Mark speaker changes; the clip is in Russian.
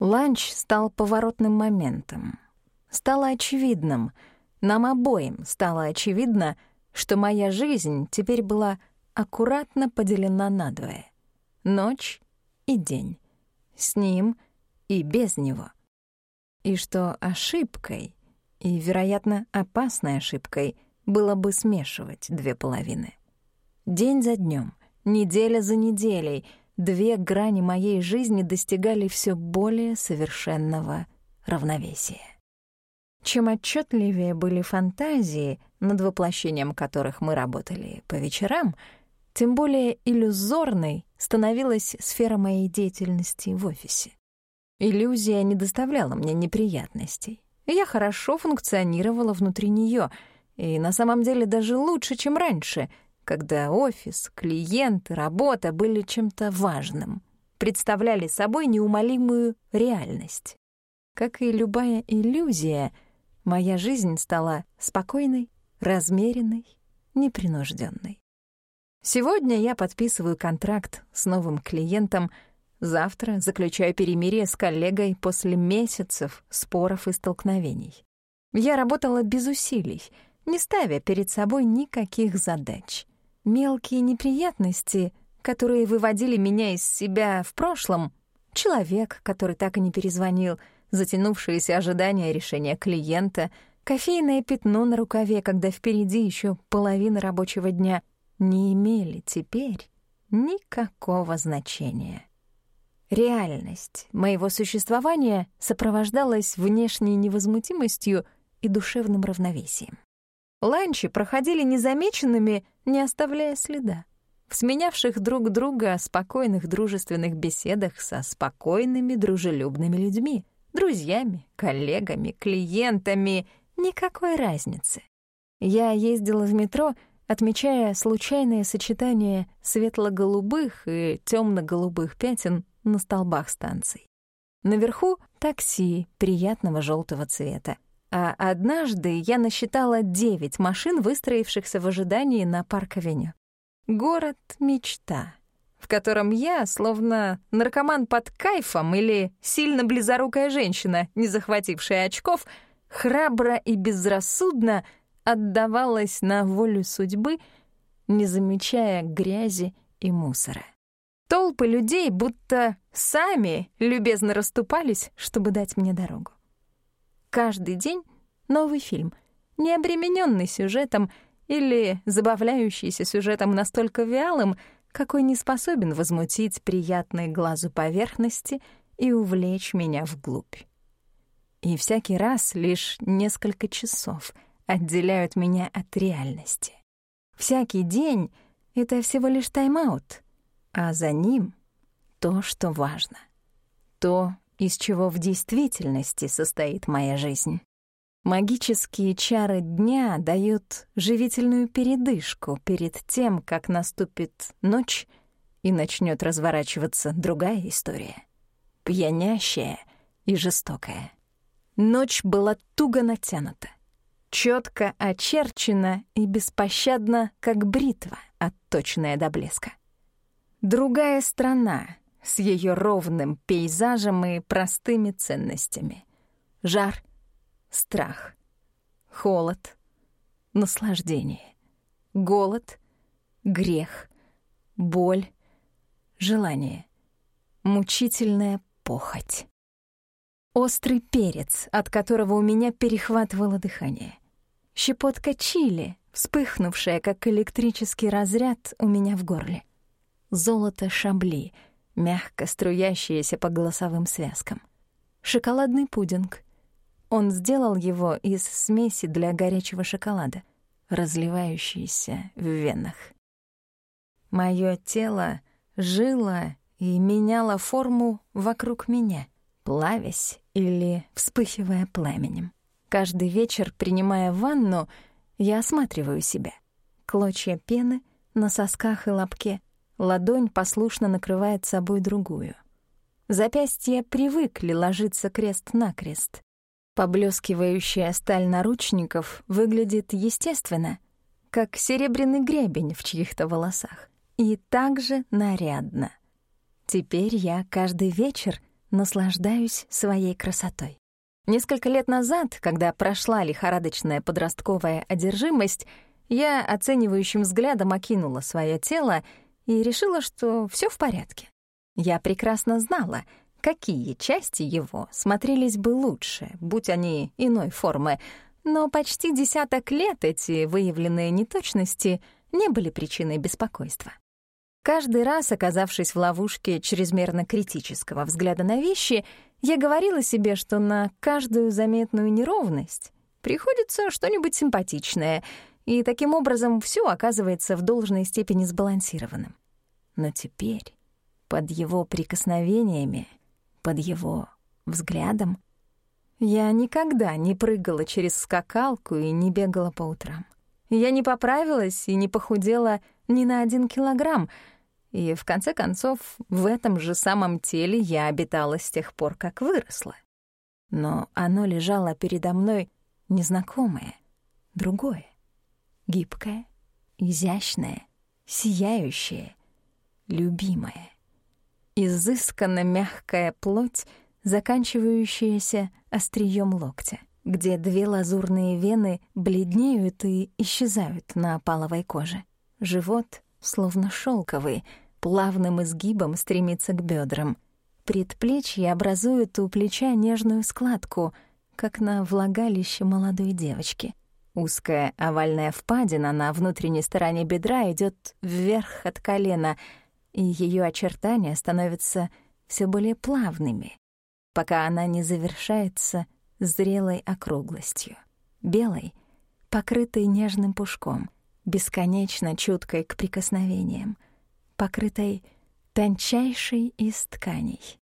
Speaker 1: Ланч стал поворотным моментом. Стало очевидным, нам обоим стало очевидно, что моя жизнь теперь была аккуратно поделена надвое. Ночь и день. С ним и без него. И что ошибкой, и, вероятно, опасной ошибкой, было бы смешивать две половины. День за днем, неделя за неделей две грани моей жизни достигали все более совершенного равновесия. Чем отчетливее были фантазии, над воплощением которых мы работали по вечерам, тем более иллюзорной становилась сфера моей деятельности в офисе. Иллюзия не доставляла мне неприятностей. Я хорошо функционировала внутри нее, и на самом деле даже лучше, чем раньше, когда офис, клиенты, работа были чем-то важным, представляли собой неумолимую реальность. Как и любая иллюзия, моя жизнь стала спокойной, размеренной, непринужденной. Сегодня я подписываю контракт с новым клиентом, завтра заключаю перемирие с коллегой после месяцев споров и столкновений. Я работала без усилий, не ставя перед собой никаких задач. Мелкие неприятности, которые выводили меня из себя в прошлом, человек, который так и не перезвонил, затянувшееся ожидание решения клиента, кофейное пятно на рукаве, когда впереди еще половина рабочего дня, не имели теперь никакого значения. Реальность моего существования сопровождалась внешней невозмутимостью и душевным равновесием. Ланчи проходили незамеченными, не оставляя следа. В сменявших друг друга спокойных дружественных беседах со спокойными дружелюбными людьми, друзьями, коллегами, клиентами — никакой разницы. Я ездила в метро — отмечая случайное сочетание светло-голубых и темно-голубых пятен на столбах станций. Наверху — такси приятного желтого цвета. А однажды я насчитала девять машин, выстроившихся в ожидании на парк-авеню. Город-мечта, в котором я, словно наркоман под кайфом или сильно близорукая женщина, не захватившая очков, храбро и безрассудно — отдавалась на волю судьбы, не замечая грязи и мусора. Толпы людей будто сами любезно расступались, чтобы дать мне дорогу. Каждый день новый фильм, не обремененный сюжетом или забавляющийся сюжетом настолько вялым, какой не способен возмутить приятной глазу поверхности и увлечь меня вглубь. И всякий раз лишь несколько часов — отделяют меня от реальности. Всякий день — это всего лишь тайм-аут, а за ним — то, что важно. То, из чего в действительности состоит моя жизнь. Магические чары дня дают живительную передышку перед тем, как наступит ночь и начнет разворачиваться другая история. Пьянящая и жестокая. Ночь была туго натянута четко очерчена и беспощадна, как бритва, отточенная до блеска. Другая страна с ее ровным пейзажем и простыми ценностями. Жар, страх, холод, наслаждение, голод, грех, боль, желание, мучительная похоть. Острый перец, от которого у меня перехватывало дыхание щепотка чили, вспыхнувшая, как электрический разряд у меня в горле. Золото шабли, мягко струящееся по голосовым связкам. Шоколадный пудинг. Он сделал его из смеси для горячего шоколада, разливающейся в венах. Моё тело жило и меняло форму вокруг меня, плавясь или вспыхивая пламенем. Каждый вечер, принимая ванну, я осматриваю себя. Клочья пены на сосках и лобке. Ладонь послушно накрывает собой другую. Запястья привыкли ложиться крест-накрест. Поблескивающая сталь наручников выглядит естественно, как серебряный гребень в чьих-то волосах. И также нарядно. Теперь я каждый вечер наслаждаюсь своей красотой. Несколько лет назад, когда прошла лихорадочная подростковая одержимость, я оценивающим взглядом окинула свое тело и решила, что все в порядке. Я прекрасно знала, какие части его смотрелись бы лучше, будь они иной формы, но почти десяток лет эти выявленные неточности не были причиной беспокойства. Каждый раз, оказавшись в ловушке чрезмерно критического взгляда на вещи, я говорила себе, что на каждую заметную неровность приходится что-нибудь симпатичное, и таким образом все оказывается в должной степени сбалансированным. Но теперь, под его прикосновениями, под его взглядом, я никогда не прыгала через скакалку и не бегала по утрам. Я не поправилась и не похудела ни на один килограмм, и, в конце концов, в этом же самом теле я обитала с тех пор, как выросла. Но оно лежало передо мной незнакомое, другое, гибкое, изящное, сияющее, любимое. Изысканно мягкая плоть, заканчивающаяся острием локтя, где две лазурные вены бледнеют и исчезают на опаловой коже. Живот, словно шелковый, плавным изгибом стремится к бедрам. Предплечье образует у плеча нежную складку, как на влагалище молодой девочки. Узкая овальная впадина на внутренней стороне бедра идет вверх от колена, и ее очертания становятся все более плавными, пока она не завершается зрелой округлостью, белой, покрытой нежным пушком, бесконечно чуткой к прикосновениям, покрытой тончайшей из тканей.